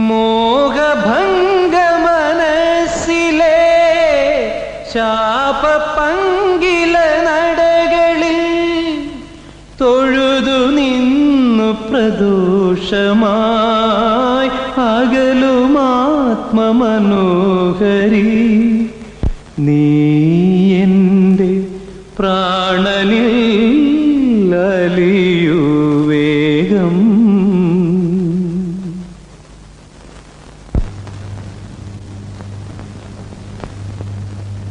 മോഹഭംഗ മനസ്സിലെ ശാപ പങ്കില നടകളിൽ തൊഴുതു നിന്നു പ്രദോഷമായി അകലുമാത്മ മനോഹരി നീ